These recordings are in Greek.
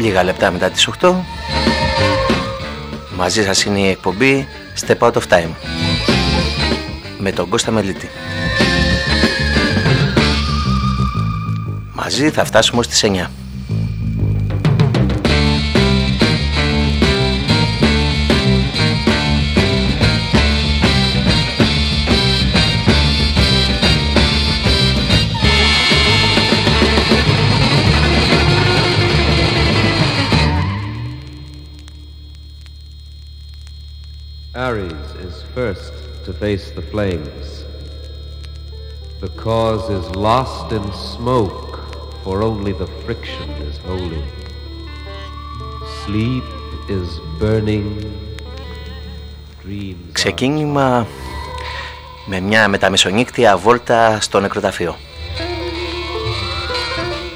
Λίγα λεπτά μετά τις 8 Μαζί σας είναι η εκπομπή Step Out of Time. Με τον Κώστα Μελίτη. Μαζί θα φτάσουμε στις 9 Ares is first to face the flames. The cause is lost in smoke, for only the friction is holy. Sleep is burning. Dreams are Ξεκίνημα με μια μεταμεσονύκτια βόλτα στο νεκροταφείο.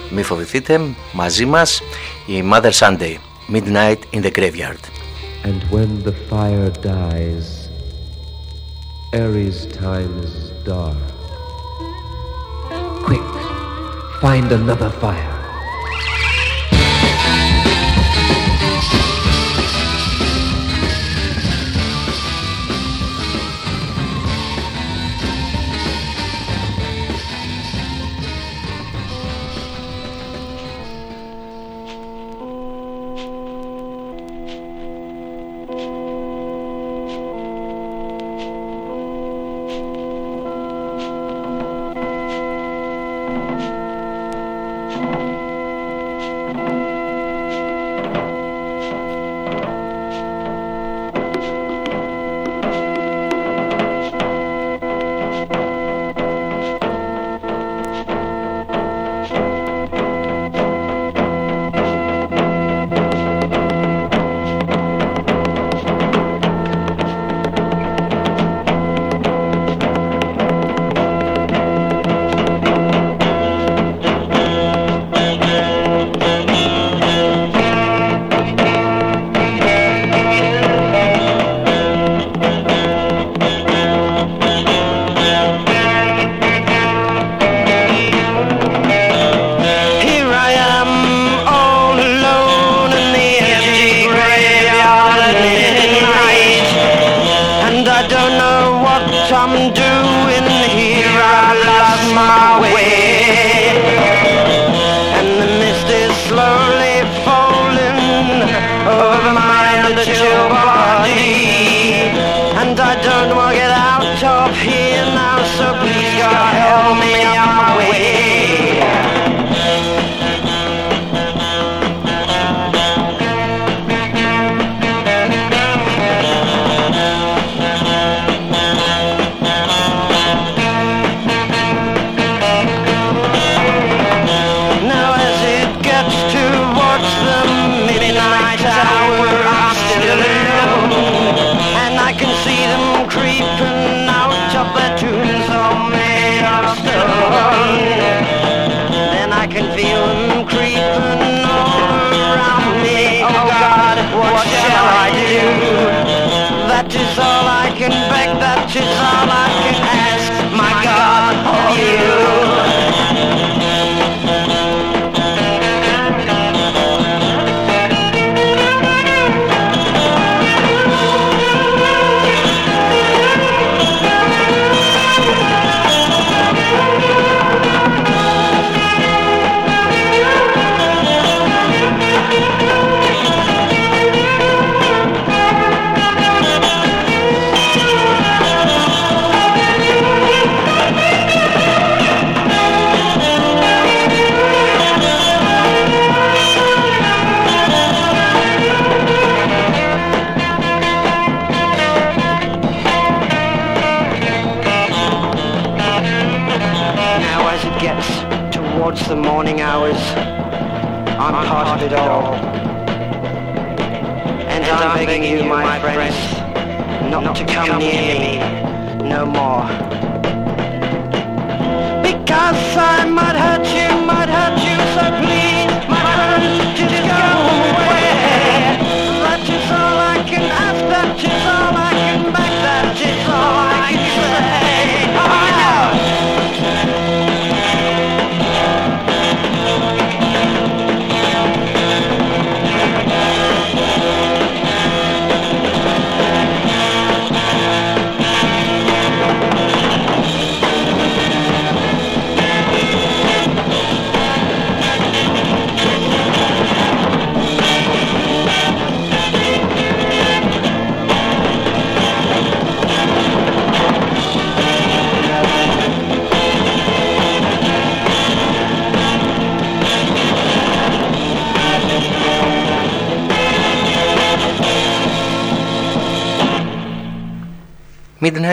Μη φοβηθείτε, μαζί μας η Mother Sunday, Midnight in the Graveyard. And when the fire dies, Ares' time is dark. Quick, find another fire. I don't to come near me no more.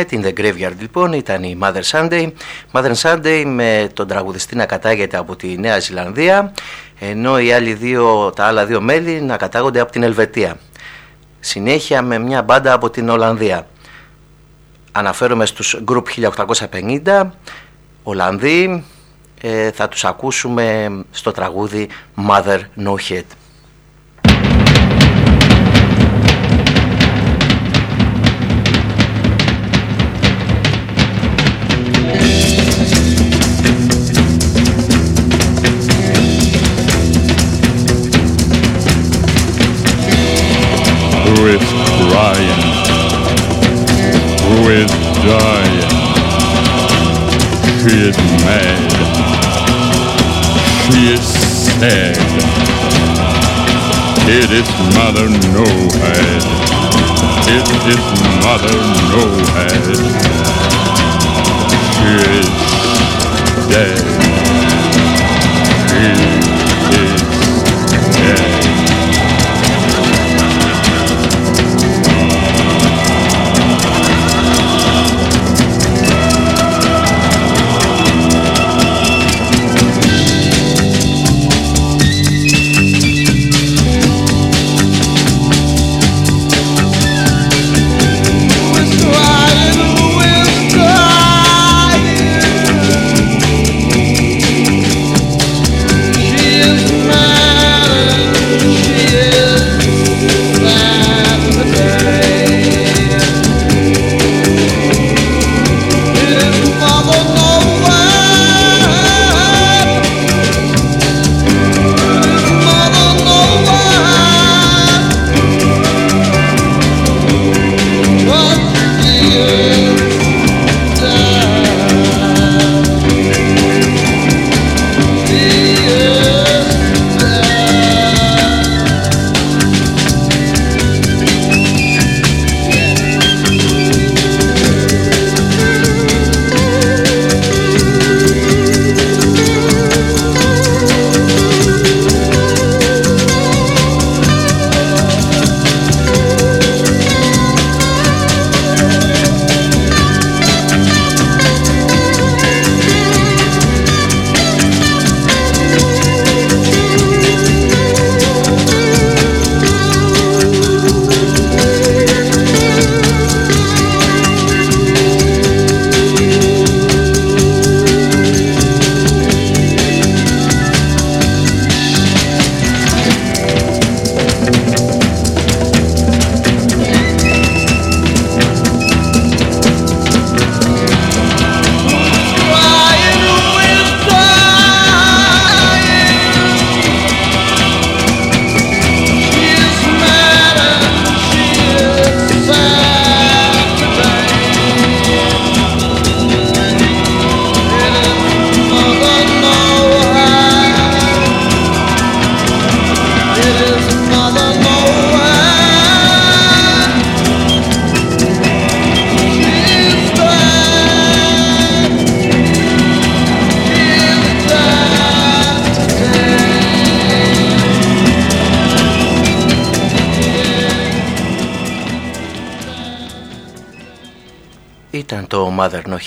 Midnight in the Graveyard λοιπόν ήταν η Mother Sunday. Mother Sunday με τον τραγουδιστή να κατάγεται από τη Νέα Ζηλανδία ενώ οι άλλοι δύο, τα άλλα δύο μέλη να κατάγονται από την Ελβετία. Συνέχεια με μια μπάντα από την Ολλανδία. Αναφέρομαι στους Group 1850, Ολλανδοί, ε, θα τους ακούσουμε στο τραγούδι Mother No Head. Who is crying? Who is dying? She is mad. She is sad. It is Mother No Head. It is Mother No Head. She is dead. She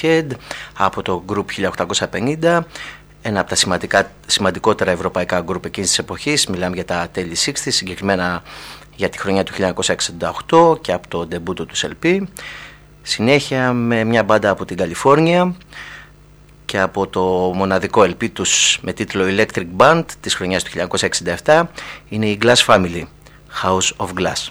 Ήταν το Mother No Head από το Group 1850 ένα από τα σημαντικά, σημαντικότερα ευρωπαϊκά γκρουπ εκείνης της εποχής, μιλάμε για τα τέλη 60, συγκεκριμένα για τη χρονιά του 1968 και από το ντεμπούτο του LP. Συνέχεια με μια μπάντα από την Καλιφόρνια και από το μοναδικό LP τους με τίτλο Electric Band της χρονιάς του 1967 είναι η Glass Family, House of Glass.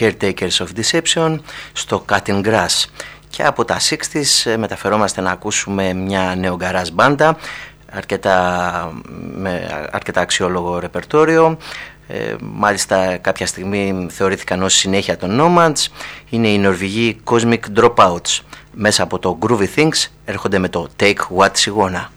Caretakers of Deception στο Cutting Grass. Και από τα 60s ε, μεταφερόμαστε να ακούσουμε μια νεογκαράζ μπάντα, αρκετά, με αρκετά αξιόλογο ρεπερτόριο, ε, μάλιστα κάποια στιγμή θεωρήθηκαν ως συνέχεια των Nomads. Είναι οι Νορβηγοί Cosmic Dropouts. Μέσα από το Groovy Things έρχονται με το Take What She Wanna.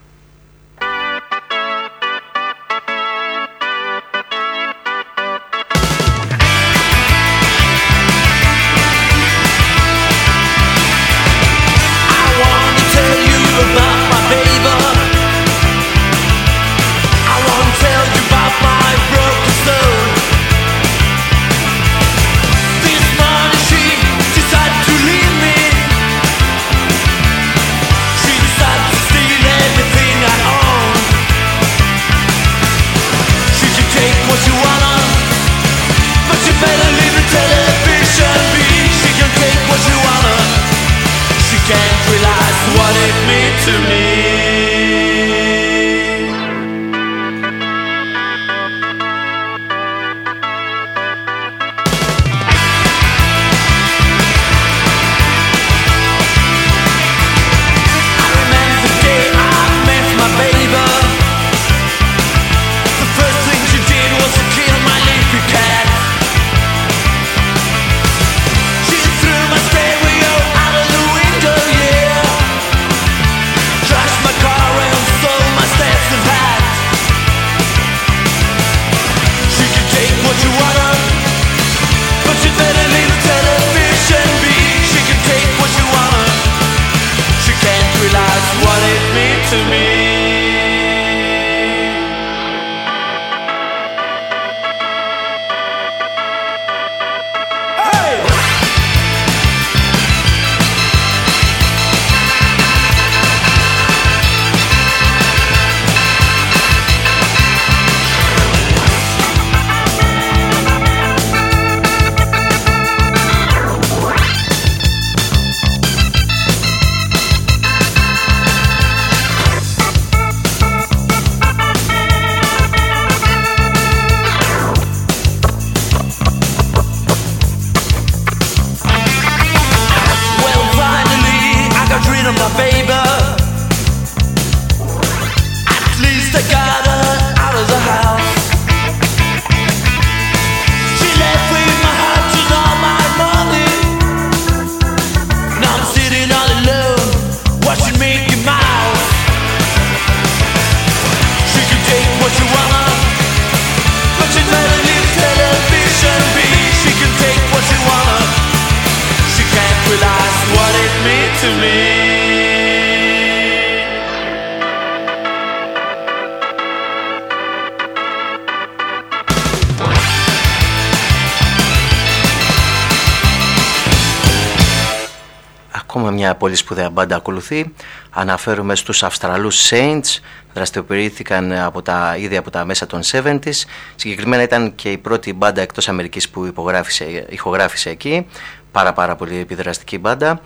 σπουδαία μπάντα ακολουθεί. Αναφέρουμε στους Αυστραλούς Saints, δραστηριοποιήθηκαν από τα, ήδη από τα μέσα των 70s. Συγκεκριμένα ήταν και η πρώτη μπάντα εκτός Αμερικής που υπογράφησε, ηχογράφησε εκεί. Πάρα πάρα πολύ επιδραστική μπάντα.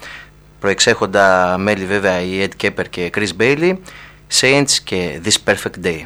Προεξέχοντα μέλη βέβαια η Ed Kepper και Chris Bailey, Saints και This Perfect Day.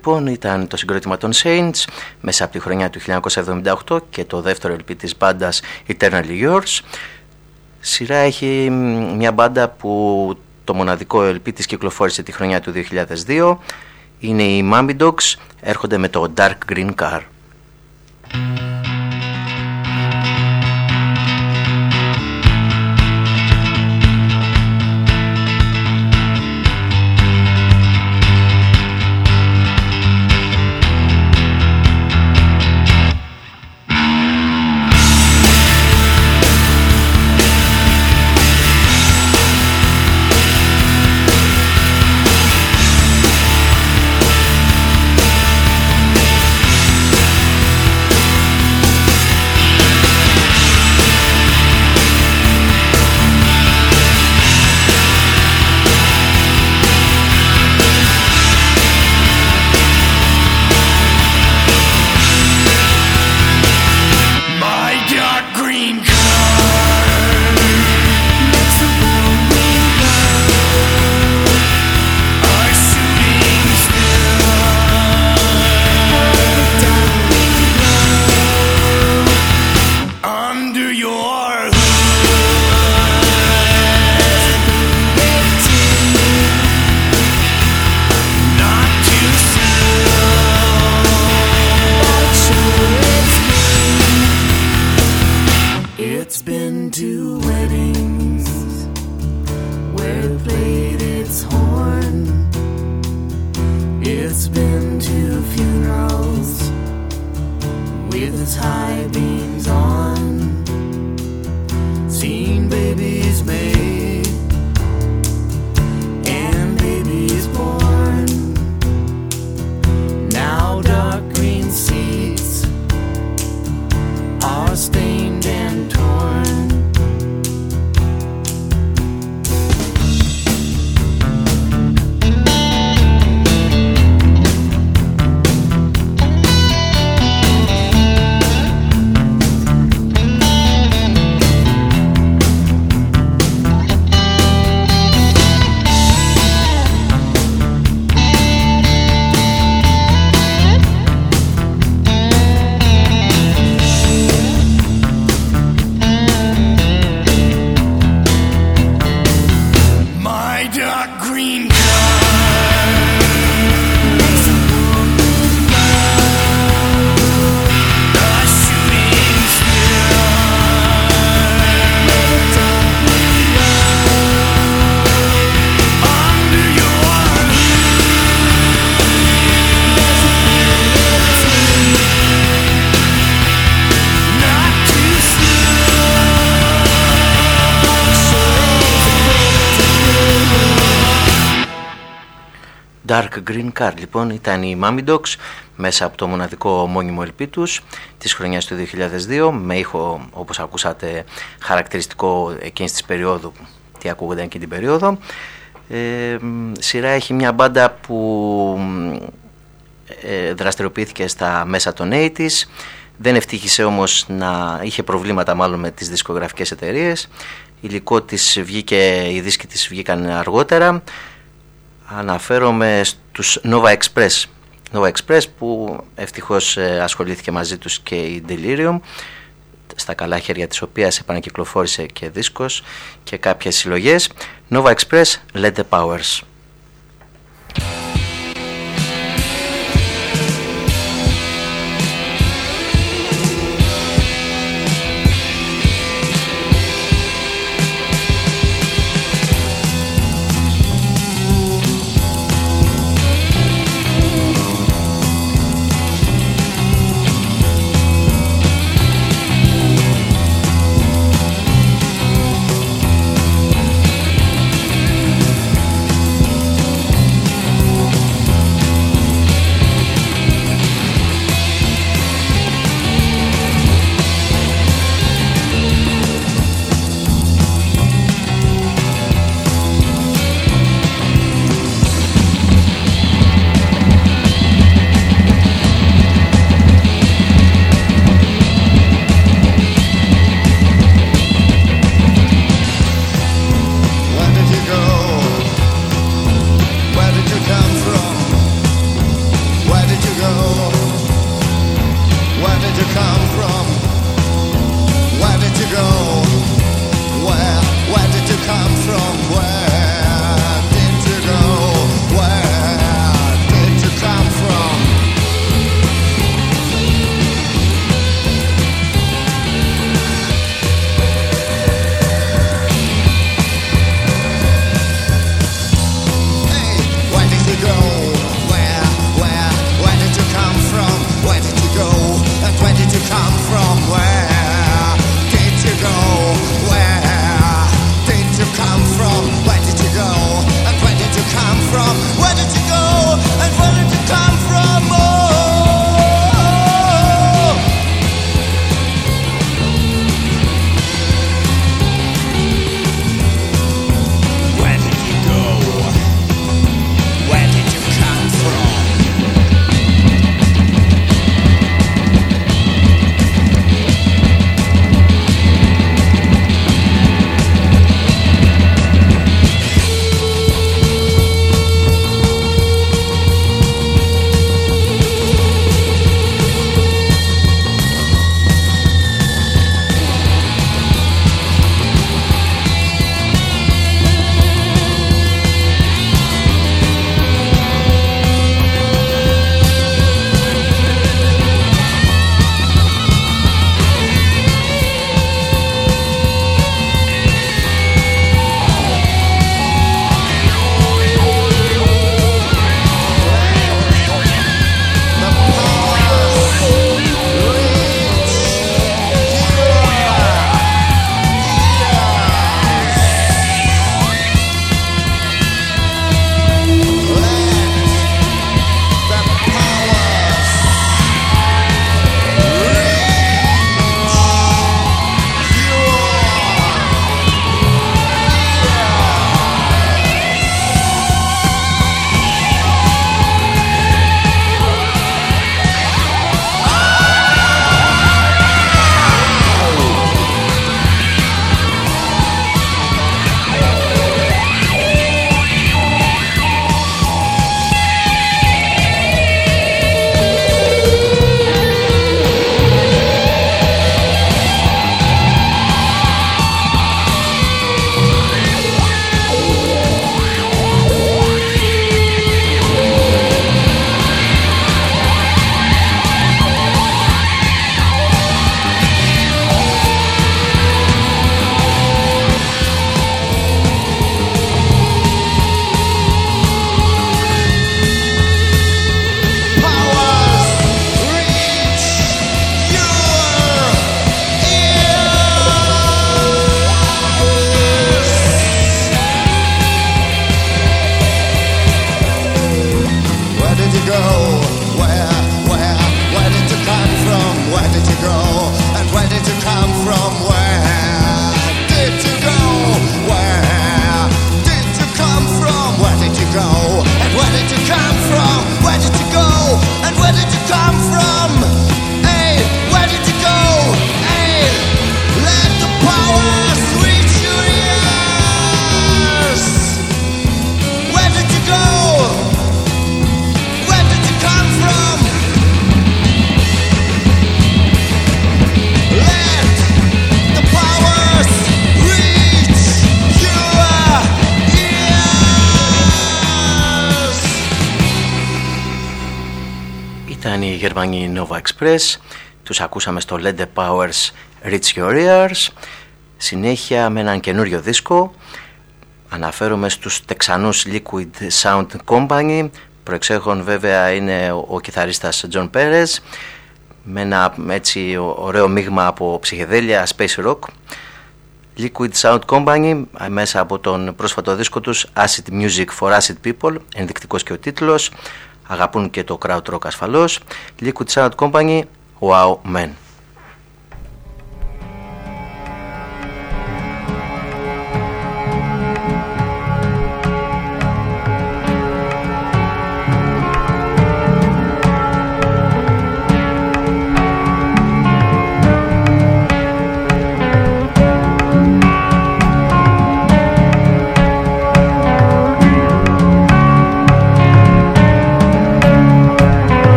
Λοιπόν ήταν το συγκρότημα των Saints μέσα από τη χρονιά του 1978 και το δεύτερο LP της μπάντας Eternally Yours. Σειρά έχει μια μπάντα που το μοναδικό LP της κυκλοφόρησε τη χρονιά του 2002. Είναι οι Mummy Dogs, έρχονται με το Dark Green Car. Green Card. Λοιπόν ήταν η Mummy Dogs μέσα από το μοναδικό μόνιμο ελπί τους της χρονιάς του 2002 με ήχο όπως ακούσατε χαρακτηριστικό εκείνης της περίοδου τι ακούγονταν και την περίοδο. Ε, σειρά έχει μια μπάντα που ε, δραστηριοποιήθηκε στα μέσα των 80's δεν ευτύχησε όμως να είχε προβλήματα μάλλον με τις δισκογραφικές εταιρείες. Υλικό της βγήκε, οι δίσκοι της βγήκαν αργότερα Αναφέρομαι στους Nova Express. Nova Express που ευτυχώς ε, ασχολήθηκε μαζί τους και η Delirium στα καλά χέρια της οποίας επανακυκλοφόρησε και δίσκος και κάποιες συλλογές. Nova Express, Let the Powers. Express. Τους ακούσαμε στο Led Powers Reach Your Ears. Συνέχεια με έναν καινούριο δίσκο. Αναφέρομαι στους Τεξανούς Liquid Sound Company. Προεξέχον βέβαια είναι ο, ο κιθαρίστας John Perez με ένα έτσι ωραίο μείγμα από ψυχεδέλεια, space rock. Liquid Sound Company μέσα από τον πρόσφατο δίσκο τους Acid Music for Acid People, ενδεικτικός και ο τίτλος, αγαπούν και το crowd rock ασφαλώς. Liquid Sound Company, Wow Man.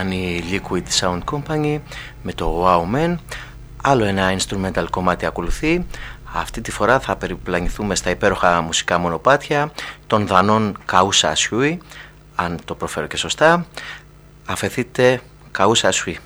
Ήταν η Liquid Sound Company με το Wow Man. Άλλο ένα instrumental κομμάτι ακολουθεί. Αυτή τη φορά θα περιπλανηθούμε στα υπέροχα μουσικά μονοπάτια των δανών Καούσα Ασιούι, αν το προφέρω και σωστά. Αφαιθείτε Καούσα Ασιούι.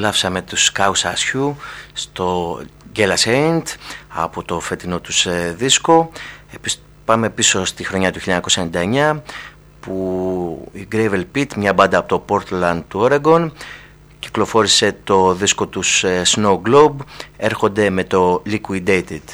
Απολαύσαμε τους Κάους Ασιού στο Gela Saint από το φετινό τους ε, δίσκο. Πάμε πίσω στη χρονιά του 1999 που η Gravel Pit, μια μπάντα από το Portland του Oregon, κυκλοφόρησε το δίσκο τους ε, Snow Globe, έρχονται με το Liquidated.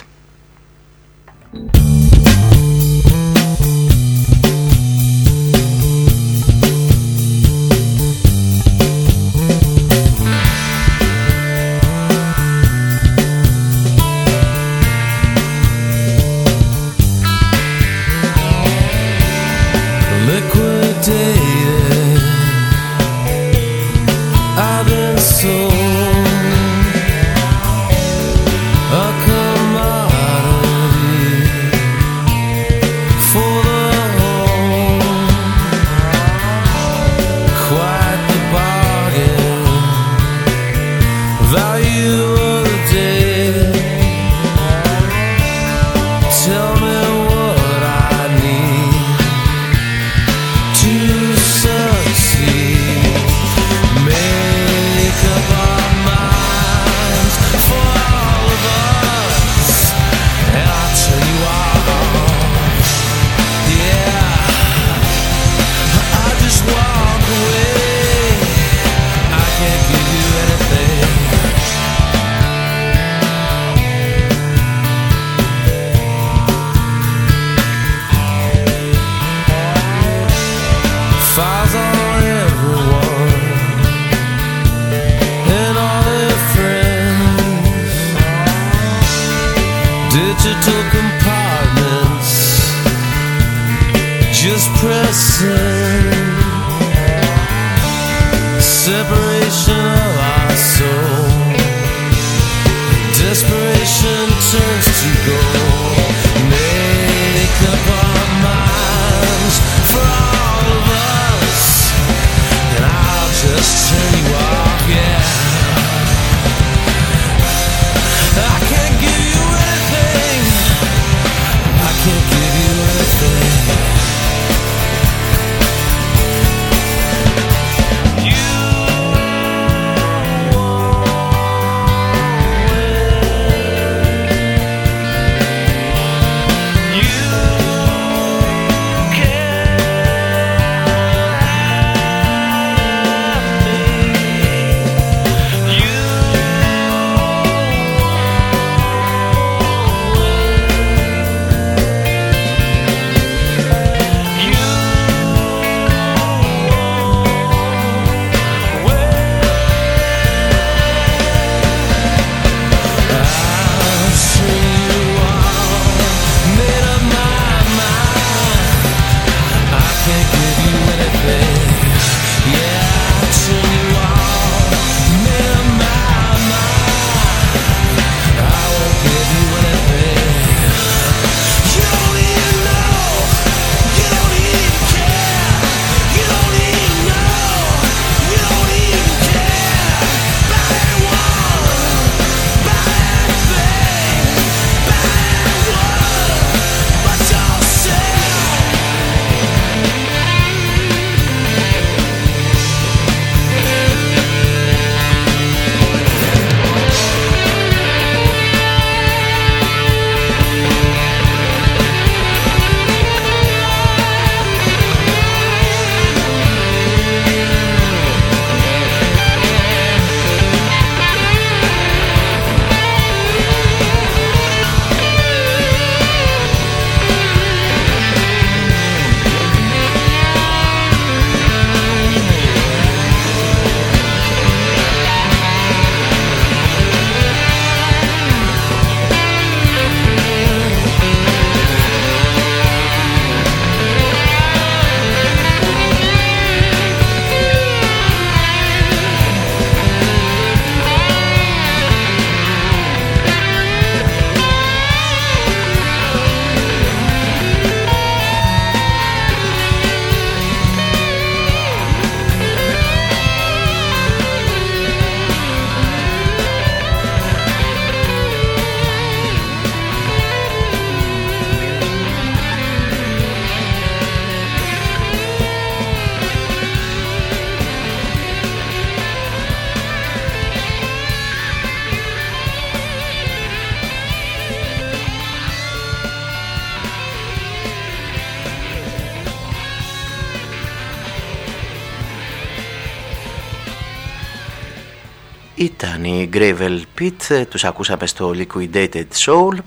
Gravel Pit, τους ακούσαμε στο Liquidated Soul.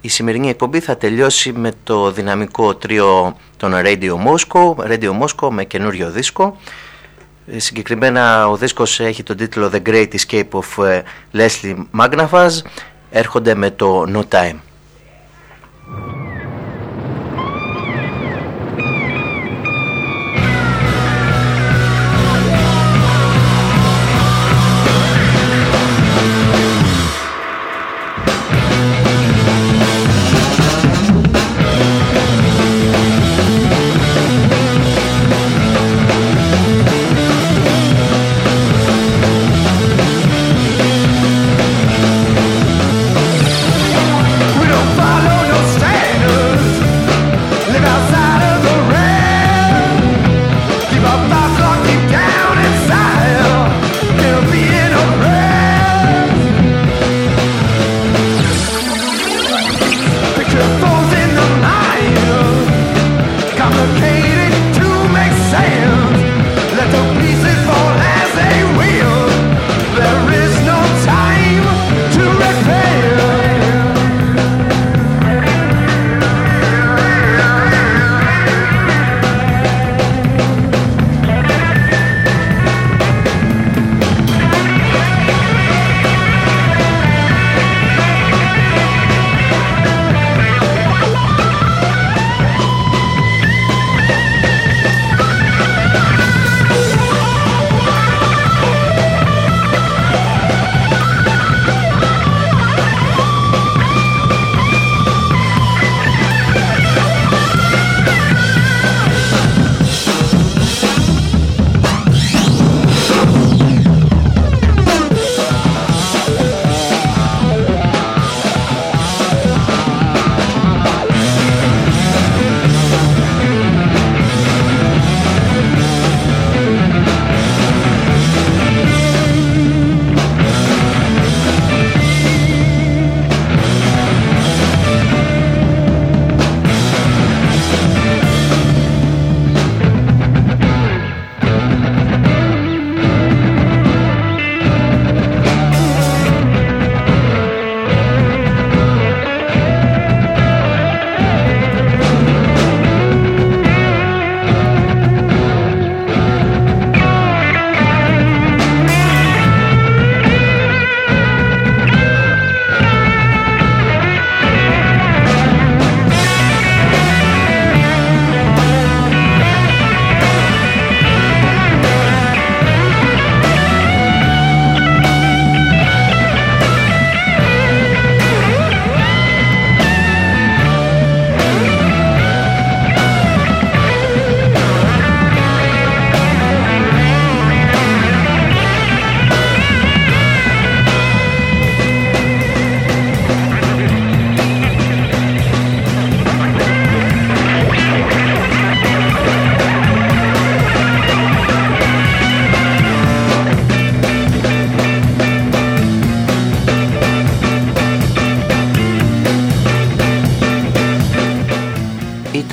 Η σημερινή εκπομπή θα τελειώσει με το δυναμικό τρίο των Radio Moscow, Radio Moscow με καινούριο δίσκο. Ε, συγκεκριμένα ο δίσκος έχει τον τίτλο The Great Escape of ε, Leslie Magnafaz. Έρχονται με το No Time.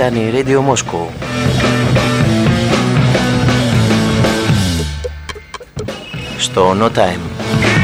ήταν η Radio Moscow. Στο No Time.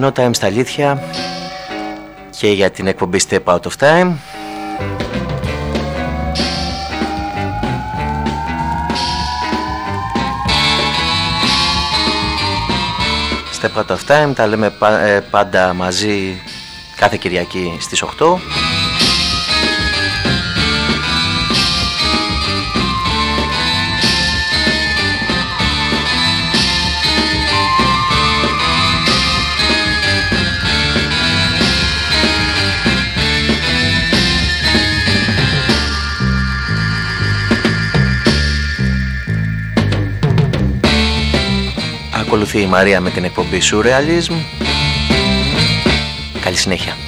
No Time στα αλήθεια και για την εκπομπή Step Out of Time. Step Out of Time τα λέμε ε, πάντα μαζί κάθε Κυριακή στις 8. Ακολουθεί η Μαρία με την εκπομπή Surrealism. Καλή συνέχεια.